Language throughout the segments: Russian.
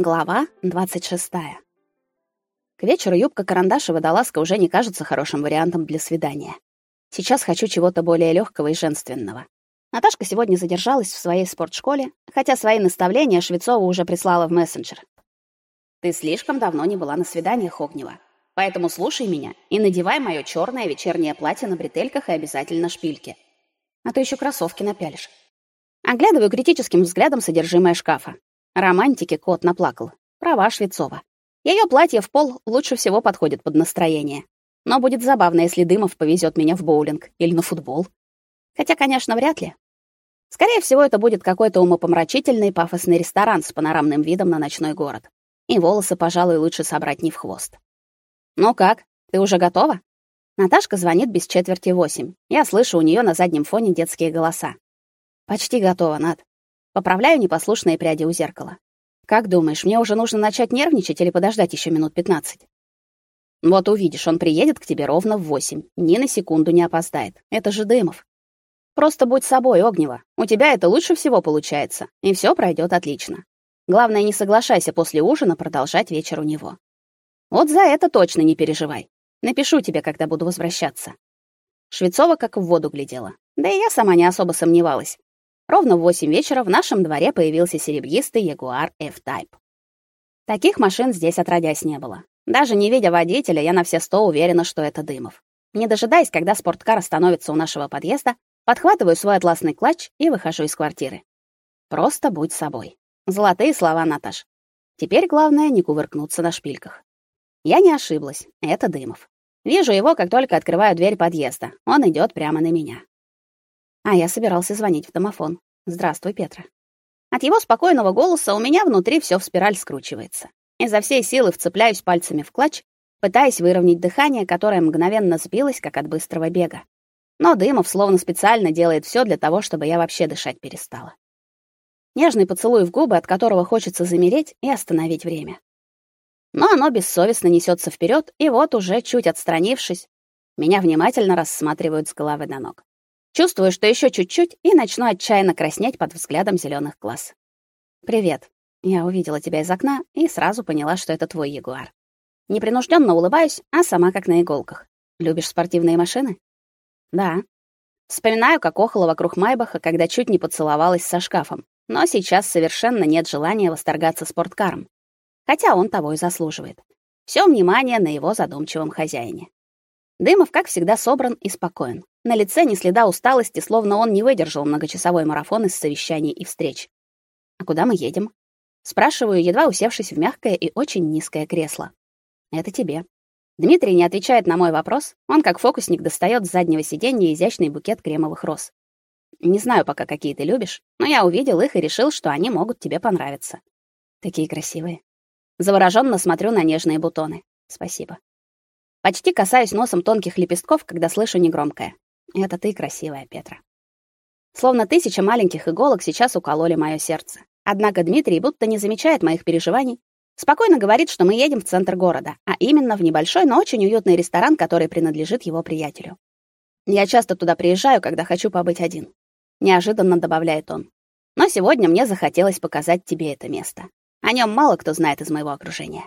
Глава 26. К вечеру юбка-карандаш и водолазка уже не кажутся хорошим вариантом для свидания. Сейчас хочу чего-то более легкого и женственного. Наташка сегодня задержалась в своей спортшколе, хотя свои наставления Швецова уже прислала в мессенджер. Ты слишком давно не была на свиданиях, Огнева. Поэтому слушай меня и надевай моё чёрное вечернее платье на бретельках и обязательно шпильки. А то ещё кроссовки напялишь. Оглядываю критическим взглядом содержимое шкафа. Романтики кот наплакал. Права Швецова. Ее платье в пол лучше всего подходит под настроение. Но будет забавно, если Дымов повезет меня в боулинг или на футбол. Хотя, конечно, вряд ли. Скорее всего, это будет какой-то умопомрачительный пафосный ресторан с панорамным видом на ночной город. И волосы, пожалуй, лучше собрать не в хвост. Ну как? Ты уже готова? Наташка звонит без четверти восемь. Я слышу у нее на заднем фоне детские голоса. Почти готова, Над. Поправляю непослушные пряди у зеркала. Как думаешь, мне уже нужно начать нервничать или подождать еще минут 15? Вот увидишь, он приедет к тебе ровно в восемь, ни на секунду не опоздает. Это же Дымов. Просто будь собой, Огнева. У тебя это лучше всего получается, и все пройдет отлично. Главное, не соглашайся после ужина продолжать вечер у него. Вот за это точно не переживай. Напишу тебе, когда буду возвращаться. Швецова как в воду глядела. Да и я сама не особо сомневалась. Ровно в 8 вечера в нашем дворе появился серебристый Jaguar F-Type. Таких машин здесь отродясь не было. Даже не видя водителя, я на все сто уверена, что это Дымов. Не дожидаясь, когда спорткар остановится у нашего подъезда, подхватываю свой атласный клатч и выхожу из квартиры. Просто будь собой. Золотые слова, Наташ. Теперь главное не кувыркнуться на шпильках. Я не ошиблась. Это Дымов. Вижу его, как только открываю дверь подъезда. Он идет прямо на меня. А я собирался звонить в домофон. Здравствуй, Петра. От его спокойного голоса у меня внутри все в спираль скручивается. Изо всей силы вцепляюсь пальцами в клатч, пытаясь выровнять дыхание, которое мгновенно сбилось, как от быстрого бега. Но Дымов словно специально делает все для того, чтобы я вообще дышать перестала. Нежный поцелуй в губы, от которого хочется замереть и остановить время. Но оно бессовестно несется вперед, и вот уже чуть отстранившись, меня внимательно рассматривают с головы до ног. Чувствую, что еще чуть-чуть и начну отчаянно краснеть под взглядом зеленых глаз. Привет. Я увидела тебя из окна и сразу поняла, что это твой Ягуар. Непринужденно улыбаюсь, а сама как на иголках. Любишь спортивные машины? Да. Вспоминаю, как охала вокруг Майбаха, когда чуть не поцеловалась со шкафом. Но сейчас совершенно нет желания восторгаться спорткаром. Хотя он того и заслуживает. Все внимание на его задумчивом хозяине. Дымов, как всегда, собран и спокоен. На лице ни следа усталости, словно он не выдержал многочасовой марафон из совещаний и встреч. «А куда мы едем?» Спрашиваю, едва усевшись в мягкое и очень низкое кресло. «Это тебе». Дмитрий не отвечает на мой вопрос. Он, как фокусник, достает с заднего сиденья изящный букет кремовых роз. Не знаю пока, какие ты любишь, но я увидел их и решил, что они могут тебе понравиться. Такие красивые. Завороженно смотрю на нежные бутоны. Спасибо. Почти касаюсь носом тонких лепестков, когда слышу негромкое: "Это ты красивая, Петра". Словно тысяча маленьких иголок сейчас укололи мое сердце. Однако Дмитрий будто не замечает моих переживаний, спокойно говорит, что мы едем в центр города, а именно в небольшой, но очень уютный ресторан, который принадлежит его приятелю. Я часто туда приезжаю, когда хочу побыть один, неожиданно добавляет он. Но сегодня мне захотелось показать тебе это место. О нем мало кто знает из моего окружения.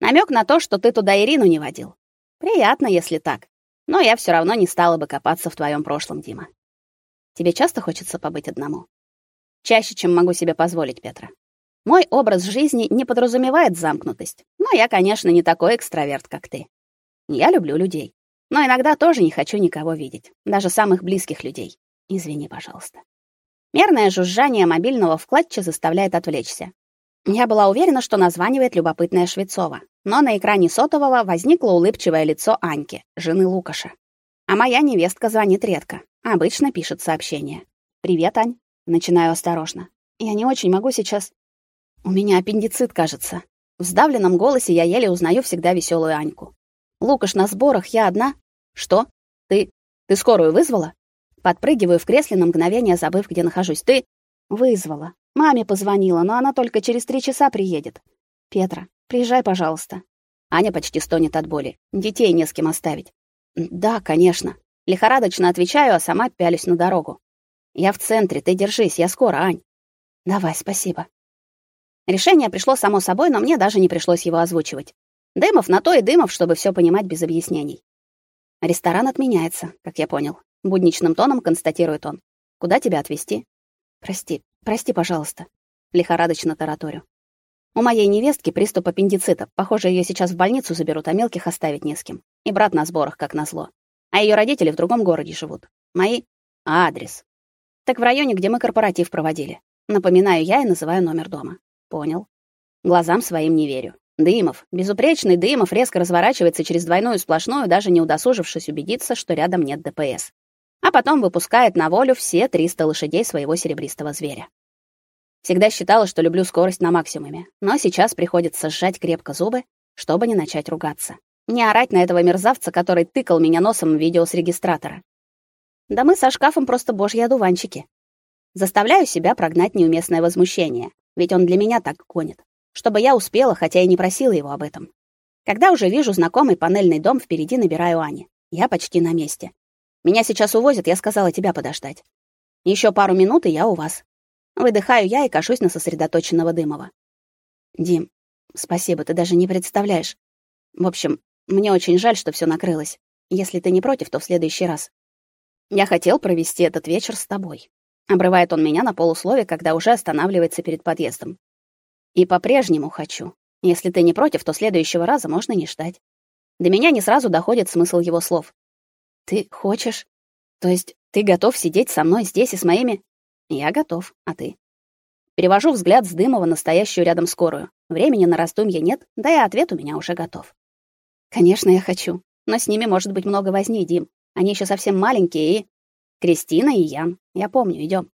Намек на то, что ты туда Ирину не водил. Приятно, если так. Но я все равно не стала бы копаться в твоем прошлом, Дима. Тебе часто хочется побыть одному? Чаще, чем могу себе позволить, Петра. Мой образ жизни не подразумевает замкнутость. Но я, конечно, не такой экстраверт, как ты. Я люблю людей. Но иногда тоже не хочу никого видеть, даже самых близких людей. Извини, пожалуйста. Мерное жужжание мобильного вкладча заставляет отвлечься. Я была уверена, что названивает любопытная Швецова, но на экране сотового возникло улыбчивое лицо Аньки, жены Лукаша. А моя невестка звонит редко, обычно пишет сообщение. «Привет, Ань». Начинаю осторожно. «Я не очень могу сейчас...» «У меня аппендицит, кажется». В сдавленном голосе я еле узнаю всегда веселую Аньку. «Лукаш на сборах, я одна». «Что? Ты... ты скорую вызвала?» Подпрыгиваю в кресле на мгновение, забыв, где нахожусь. «Ты...» «Вызвала. Маме позвонила, но она только через три часа приедет. Петра, приезжай, пожалуйста. Аня почти стонет от боли. Детей не с кем оставить. Да, конечно. Лихорадочно отвечаю, а сама пялюсь на дорогу. Я в центре, ты держись, я скоро, Ань. Давай, спасибо. Решение пришло само собой, но мне даже не пришлось его озвучивать. Дымов на то и Дымов, чтобы все понимать без объяснений. Ресторан отменяется, как я понял. Будничным тоном констатирует он. Куда тебя отвезти? Прости, прости, пожалуйста. Лихорадочно тараторю. У моей невестки приступ аппендицита. Похоже, ее сейчас в больницу заберут, а мелких оставить не с кем. И брат на сборах, как назло. А ее родители в другом городе живут. Мои адрес. Так в районе, где мы корпоратив проводили. Напоминаю я и называю номер дома. Понял. Глазам своим не верю. Дымов, безупречный Дымов резко разворачивается через двойную сплошную, даже не удосужившись убедиться, что рядом нет ДПС. А потом выпускает на волю все 300 лошадей своего серебристого зверя. Всегда считала, что люблю скорость на максимуме, но сейчас приходится сжать крепко зубы, чтобы не начать ругаться. Не орать на этого мерзавца, который тыкал меня носом в видео с регистратора. Да мы со шкафом просто божьи одуванчики. Заставляю себя прогнать неуместное возмущение, ведь он для меня так гонит чтобы я успела, хотя и не просила его об этом. Когда уже вижу знакомый панельный дом, впереди набираю Ани. Я почти на месте. Меня сейчас увозят, я сказала тебя подождать. Еще пару минут, и я у вас. Выдыхаю я и кашусь на сосредоточенного Дымова. Дим, спасибо, ты даже не представляешь. В общем, мне очень жаль, что все накрылось. Если ты не против, то в следующий раз. Я хотел провести этот вечер с тобой. Обрывает он меня на полуслове, когда уже останавливается перед подъездом. И по-прежнему хочу. Если ты не против, то следующего раза можно не ждать. До меня не сразу доходит смысл его слов. Ты хочешь? То есть ты готов сидеть со мной здесь и с моими? Я готов, а ты? Перевожу взгляд с Дымова на стоящую рядом скорую. Времени на раздумья нет, да и ответ у меня уже готов. Конечно, я хочу, но с ними может быть много возни, Дим. Они еще совсем маленькие и Кристина и Ян. Я помню, идем.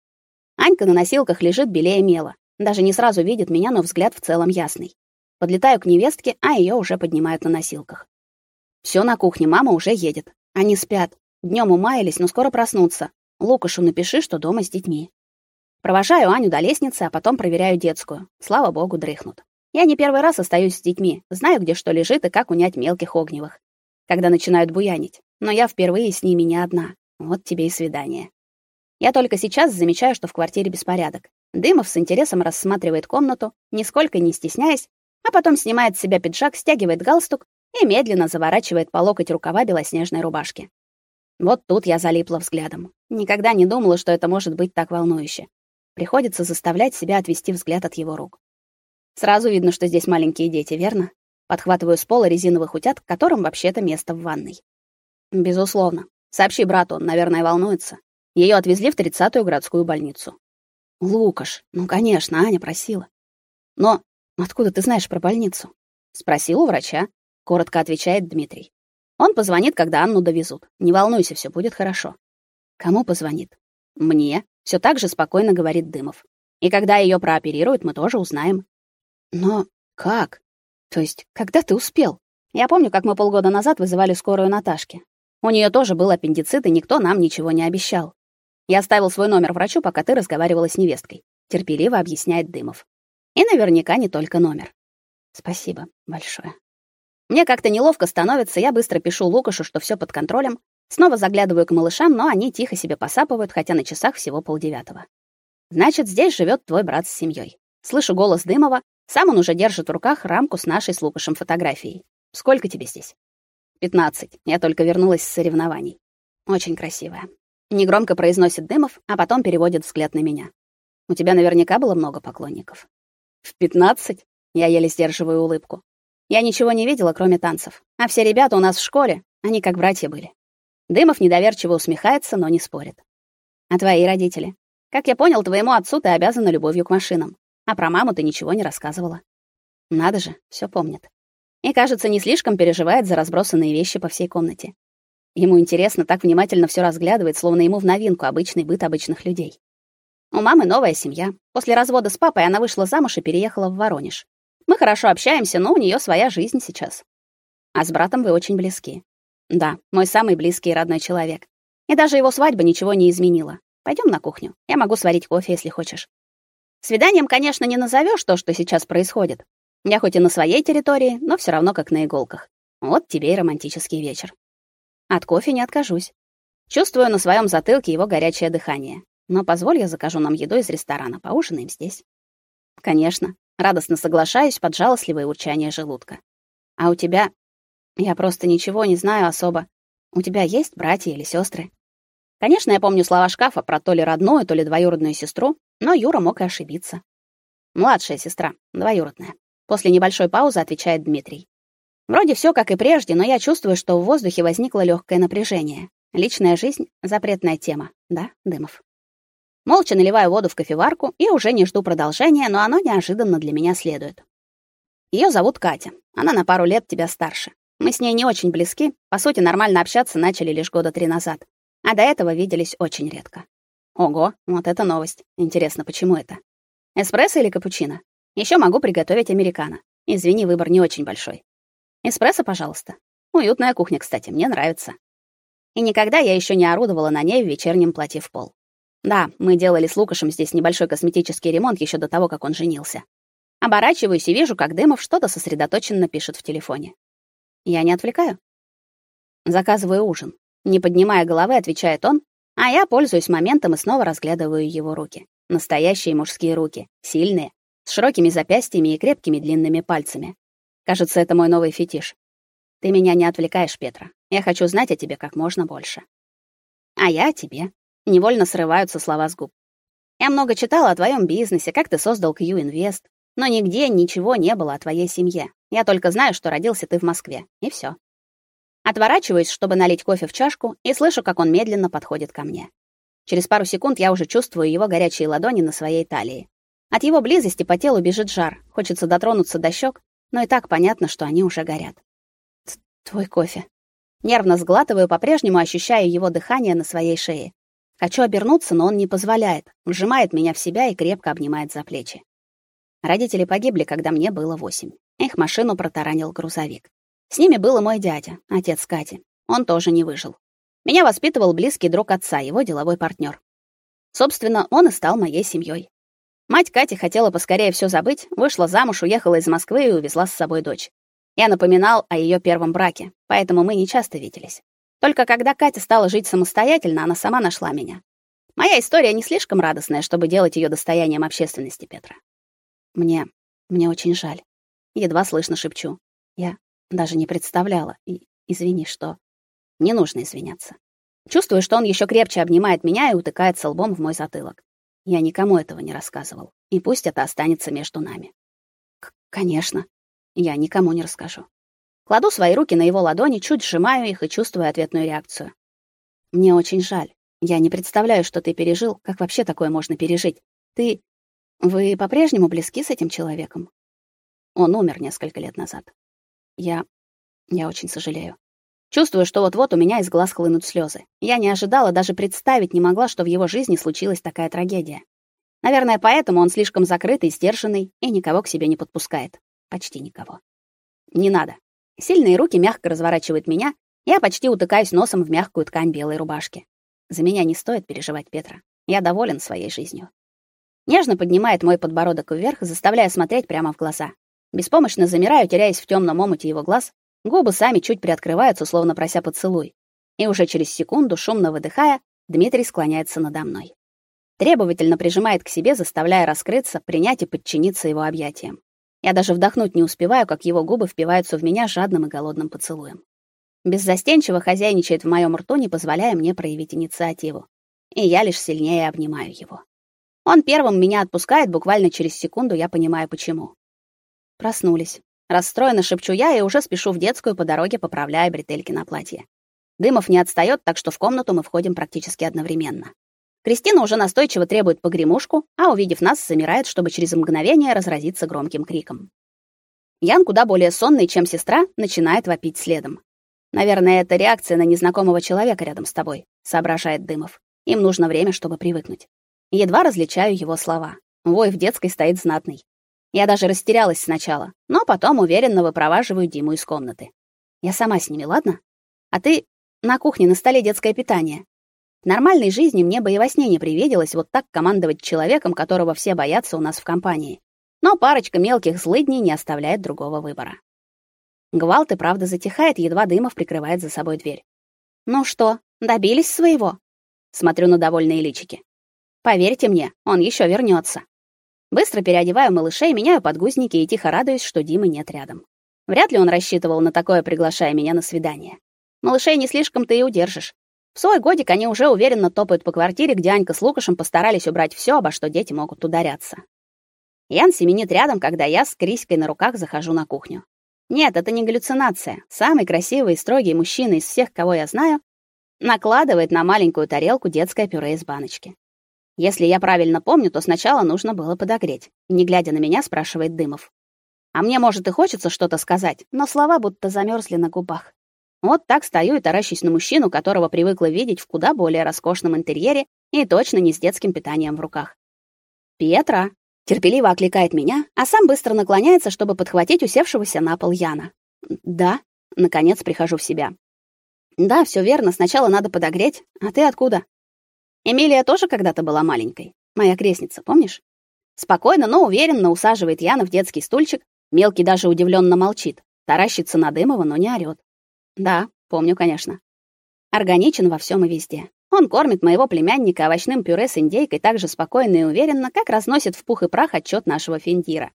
Анька на носилках лежит белее мела. Даже не сразу видит меня, но взгляд в целом ясный. Подлетаю к невестке, а ее уже поднимают на носилках. Все на кухне, мама уже едет. Они спят. Днем умаялись, но скоро проснутся. Лукашу напиши, что дома с детьми. Провожаю Аню до лестницы, а потом проверяю детскую. Слава богу, дрыхнут. Я не первый раз остаюсь с детьми, знаю, где что лежит и как унять мелких огневых, когда начинают буянить. Но я впервые с ними не одна. Вот тебе и свидание. Я только сейчас замечаю, что в квартире беспорядок. Дымов с интересом рассматривает комнату, нисколько не стесняясь, а потом снимает с себя пиджак, стягивает галстук и медленно заворачивает по локоть рукава белоснежной рубашки. Вот тут я залипла взглядом. Никогда не думала, что это может быть так волнующе. Приходится заставлять себя отвести взгляд от его рук. Сразу видно, что здесь маленькие дети, верно? Подхватываю с пола резиновых утят, которым вообще-то место в ванной. Безусловно. Сообщи брату, он, наверное, волнуется. Ее отвезли в 30-ю городскую больницу. Лукаш. Ну, конечно, Аня просила. Но откуда ты знаешь про больницу? Спросил у врача, коротко отвечает Дмитрий. Он позвонит, когда Анну довезут. Не волнуйся, все будет хорошо. Кому позвонит? Мне. Все так же спокойно говорит Дымов. И когда ее прооперируют, мы тоже узнаем. Но как? То есть, когда ты успел? Я помню, как мы полгода назад вызывали скорую Наташке. У нее тоже был аппендицит, и никто нам ничего не обещал. Я оставил свой номер врачу, пока ты разговаривала с невесткой, терпеливо объясняет Дымов. И наверняка не только номер. Спасибо большое. Мне как-то неловко становится, я быстро пишу Лукашу, что все под контролем. Снова заглядываю к малышам, но они тихо себе посапывают, хотя на часах всего полдевятого. Значит, здесь живет твой брат с семьей. Слышу голос Дымова, сам он уже держит в руках рамку с нашей с Лукашем фотографией. Сколько тебе здесь? Пятнадцать. Я только вернулась с соревнований. Очень красивая. Негромко произносит Дымов, а потом переводит взгляд на меня. У тебя наверняка было много поклонников. В пятнадцать? Я еле сдерживаю улыбку. Я ничего не видела, кроме танцев. А все ребята у нас в школе, они как братья были. Дымов недоверчиво усмехается, но не спорит. А твои родители? Как я понял, твоему отцу ты обязана любовью к машинам. А про маму ты ничего не рассказывала. Надо же, все помнит. И, кажется, не слишком переживает за разбросанные вещи по всей комнате. Ему интересно, так внимательно все разглядывает, словно ему в новинку обычный быт обычных людей. У мамы новая семья. После развода с папой она вышла замуж и переехала в Воронеж. Мы хорошо общаемся, но у нее своя жизнь сейчас. А с братом вы очень близки. Да, мой самый близкий и родной человек. И даже его свадьба ничего не изменила. Пойдем на кухню. Я могу сварить кофе, если хочешь. Свиданием, конечно, не назовешь то, что сейчас происходит. Я хоть и на своей территории, но все равно как на иголках. Вот тебе и романтический вечер. От кофе не откажусь. Чувствую на своем затылке его горячее дыхание. Но позволь я закажу нам еду из ресторана, поужинаем здесь. Конечно. Радостно соглашаюсь под жалостливое урчание желудка. А у тебя? Я просто ничего не знаю особо. У тебя есть братья или сестры? Конечно, я помню слова шкафа про то ли родную, то ли двоюродную сестру, но Юра мог и ошибиться. Младшая сестра, двоюродная. После небольшой паузы отвечает Дмитрий. Вроде все как и прежде, но я чувствую, что в воздухе возникло легкое напряжение. Личная жизнь запретная тема, да, Дымов. Молча наливаю воду в кофеварку и уже не жду продолжения, но оно неожиданно для меня следует. Ее зовут Катя. Она на пару лет тебя старше. Мы с ней не очень близки, по сути, нормально общаться начали лишь года три назад. А до этого виделись очень редко. Ого, вот это новость. Интересно, почему это? Эспрессо или капучино? Еще могу приготовить американо. Извини, выбор не очень большой. Эспрессо, пожалуйста. Уютная кухня, кстати, мне нравится. И никогда я еще не орудовала на ней в вечернем платье в пол. Да, мы делали с Лукашем здесь небольшой косметический ремонт еще до того, как он женился. Оборачиваюсь и вижу, как Дымов что-то сосредоточенно пишет в телефоне. Я не отвлекаю. Заказываю ужин. Не поднимая головы, отвечает он, а я пользуюсь моментом и снова разглядываю его руки. Настоящие мужские руки, сильные, с широкими запястьями и крепкими длинными пальцами. Кажется, это мой новый фетиш. Ты меня не отвлекаешь, Петра. Я хочу знать о тебе как можно больше. А я о тебе. Невольно срываются слова с губ. Я много читала о твоем бизнесе, как ты создал Q Invest, но нигде ничего не было о твоей семье. Я только знаю, что родился ты в Москве, и все. Отворачиваюсь, чтобы налить кофе в чашку, и слышу, как он медленно подходит ко мне. Через пару секунд я уже чувствую его горячие ладони на своей талии. От его близости по телу бежит жар, хочется дотронуться до щек, но и так понятно, что они уже горят. Твой кофе. Нервно сглатываю, по-прежнему ощущая его дыхание на своей шее. Хочу обернуться, но он не позволяет, вжимает меня в себя и крепко обнимает за плечи. Родители погибли, когда мне было восемь. Их машину протаранил грузовик. С ними был и мой дядя, отец Кати. Он тоже не выжил. Меня воспитывал близкий друг отца, его деловой партнер. Собственно, он и стал моей семьей. Мать Кати хотела поскорее все забыть, вышла замуж, уехала из Москвы и увезла с собой дочь. Я напоминал о ее первом браке, поэтому мы не часто виделись. Только когда Катя стала жить самостоятельно, она сама нашла меня. Моя история не слишком радостная, чтобы делать ее достоянием общественности, Петра. Мне мне очень жаль. Едва слышно шепчу. Я даже не представляла. И извини, что не нужно извиняться. Чувствую, что он еще крепче обнимает меня и утыкается лбом в мой затылок. Я никому этого не рассказывал, и пусть это останется между нами. К конечно, я никому не расскажу. Кладу свои руки на его ладони, чуть сжимаю их и чувствую ответную реакцию. Мне очень жаль. Я не представляю, что ты пережил, как вообще такое можно пережить. Ты вы по-прежнему близки с этим человеком? Он умер несколько лет назад. Я я очень сожалею. Чувствую, что вот-вот у меня из глаз хлынут слезы. Я не ожидала, даже представить не могла, что в его жизни случилась такая трагедия. Наверное, поэтому он слишком закрытый, сдержанный и никого к себе не подпускает. Почти никого. Не надо. Сильные руки мягко разворачивают меня. Я почти утыкаюсь носом в мягкую ткань белой рубашки. За меня не стоит переживать, Петра. Я доволен своей жизнью. Нежно поднимает мой подбородок вверх, заставляя смотреть прямо в глаза. Беспомощно замираю, теряясь в темном омуте его глаз, Губы сами чуть приоткрываются, словно прося поцелуй. И уже через секунду, шумно выдыхая, Дмитрий склоняется надо мной. Требовательно прижимает к себе, заставляя раскрыться, принять и подчиниться его объятиям. Я даже вдохнуть не успеваю, как его губы впиваются в меня жадным и голодным поцелуем. Беззастенчиво хозяйничает в моем рту, не позволяя мне проявить инициативу. И я лишь сильнее обнимаю его. Он первым меня отпускает, буквально через секунду я понимаю почему. Проснулись. Расстроенно шепчу я и уже спешу в детскую по дороге, поправляя бретельки на платье. Дымов не отстаёт, так что в комнату мы входим практически одновременно. Кристина уже настойчиво требует погремушку, а увидев нас, замирает, чтобы через мгновение разразиться громким криком. Ян, куда более сонный, чем сестра, начинает вопить следом. Наверное, это реакция на незнакомого человека рядом с тобой, соображает Дымов. Им нужно время, чтобы привыкнуть. Едва различаю его слова. Вой в детской стоит знатный. Я даже растерялась сначала, но потом уверенно выпроваживаю Диму из комнаты. Я сама с ними, ладно? А ты на кухне на столе детское питание. В нормальной жизни мне бы и во сне не привиделось вот так командовать человеком, которого все боятся у нас в компании. Но парочка мелких злыдней не оставляет другого выбора. Гвалт и правда затихает, едва Дымов прикрывает за собой дверь. Ну что, добились своего? Смотрю на довольные личики. Поверьте мне, он еще вернется. Быстро переодеваю малышей, меняю подгузники и тихо радуюсь, что Димы нет рядом. Вряд ли он рассчитывал на такое, приглашая меня на свидание. Малышей не слишком-то и удержишь. В свой годик они уже уверенно топают по квартире, где Анька с Лукашем постарались убрать все, обо что дети могут ударяться. Ян семенит рядом, когда я с Криськой на руках захожу на кухню. Нет, это не галлюцинация. Самый красивый и строгий мужчина из всех, кого я знаю, накладывает на маленькую тарелку детское пюре из баночки. Если я правильно помню, то сначала нужно было подогреть. Не глядя на меня, спрашивает Дымов. А мне, может, и хочется что-то сказать, но слова будто замерзли на губах. Вот так стою и таращусь на мужчину, которого привыкла видеть в куда более роскошном интерьере и точно не с детским питанием в руках. «Петра!» — терпеливо окликает меня, а сам быстро наклоняется, чтобы подхватить усевшегося на пол Яна. «Да», — наконец прихожу в себя. «Да, все верно, сначала надо подогреть. А ты откуда?» «Эмилия тоже когда-то была маленькой. Моя крестница, помнишь?» Спокойно, но уверенно усаживает Яна в детский стульчик. Мелкий даже удивленно молчит, таращится на Дымова, но не орёт. Да, помню, конечно. Органичен во всем и везде. Он кормит моего племянника овощным пюре с индейкой так же спокойно и уверенно, как разносит в пух и прах отчет нашего финдира.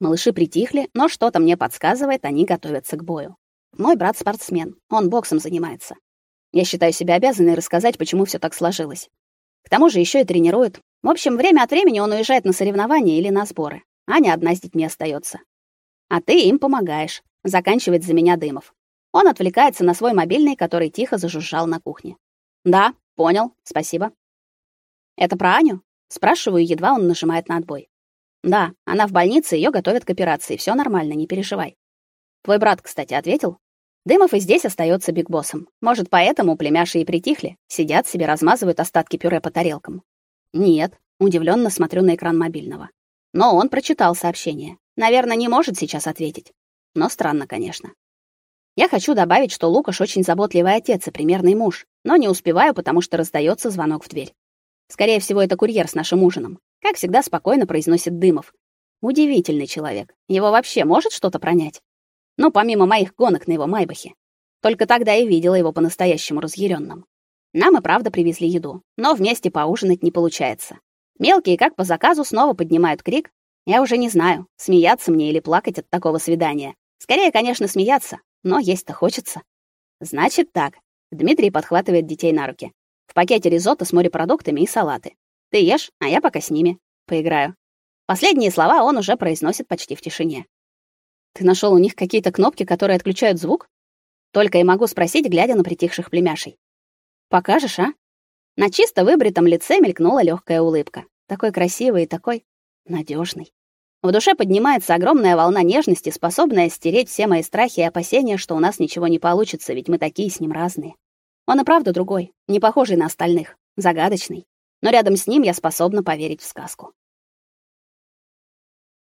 Малыши притихли, но что-то мне подсказывает, они готовятся к бою. Мой брат спортсмен, он боксом занимается. Я считаю себя обязанной рассказать, почему все так сложилось. К тому же еще и тренирует. В общем, время от времени он уезжает на соревнования или на сборы. Аня одна с детьми остается. А ты им помогаешь, заканчивает за меня Дымов. Он отвлекается на свой мобильный, который тихо зажужжал на кухне. Да, понял. Спасибо. Это про Аню? спрашиваю, едва он нажимает на отбой. Да, она в больнице, ее готовят к операции. все нормально, не переживай. Твой брат, кстати, ответил? Дымов и здесь остается бигбоссом. Может, поэтому племяши и притихли, сидят себе, размазывают остатки пюре по тарелкам. Нет, удивленно смотрю на экран мобильного. Но он прочитал сообщение. Наверное, не может сейчас ответить. Но странно, конечно. Я хочу добавить, что Лукаш очень заботливый отец и примерный муж, но не успеваю, потому что раздается звонок в дверь. Скорее всего, это курьер с нашим ужином. Как всегда спокойно произносит Дымов. Удивительный человек. Его вообще может что-то пронять? Ну, помимо моих гонок на его Майбахе. Только тогда я видела его по-настоящему разъяренным. Нам и правда привезли еду, но вместе поужинать не получается. Мелкие, как по заказу, снова поднимают крик. Я уже не знаю, смеяться мне или плакать от такого свидания. Скорее, конечно, смеяться, но есть-то хочется. Значит так. Дмитрий подхватывает детей на руки. В пакете ризотто с морепродуктами и салаты. Ты ешь, а я пока с ними поиграю. Последние слова он уже произносит почти в тишине. Ты нашел у них какие-то кнопки, которые отключают звук? Только и могу спросить, глядя на притихших племяшей. Покажешь, а? На чисто выбритом лице мелькнула легкая улыбка. Такой красивый и такой надежный. В душе поднимается огромная волна нежности, способная стереть все мои страхи и опасения, что у нас ничего не получится, ведь мы такие с ним разные. Он и правда другой, не похожий на остальных, загадочный. Но рядом с ним я способна поверить в сказку.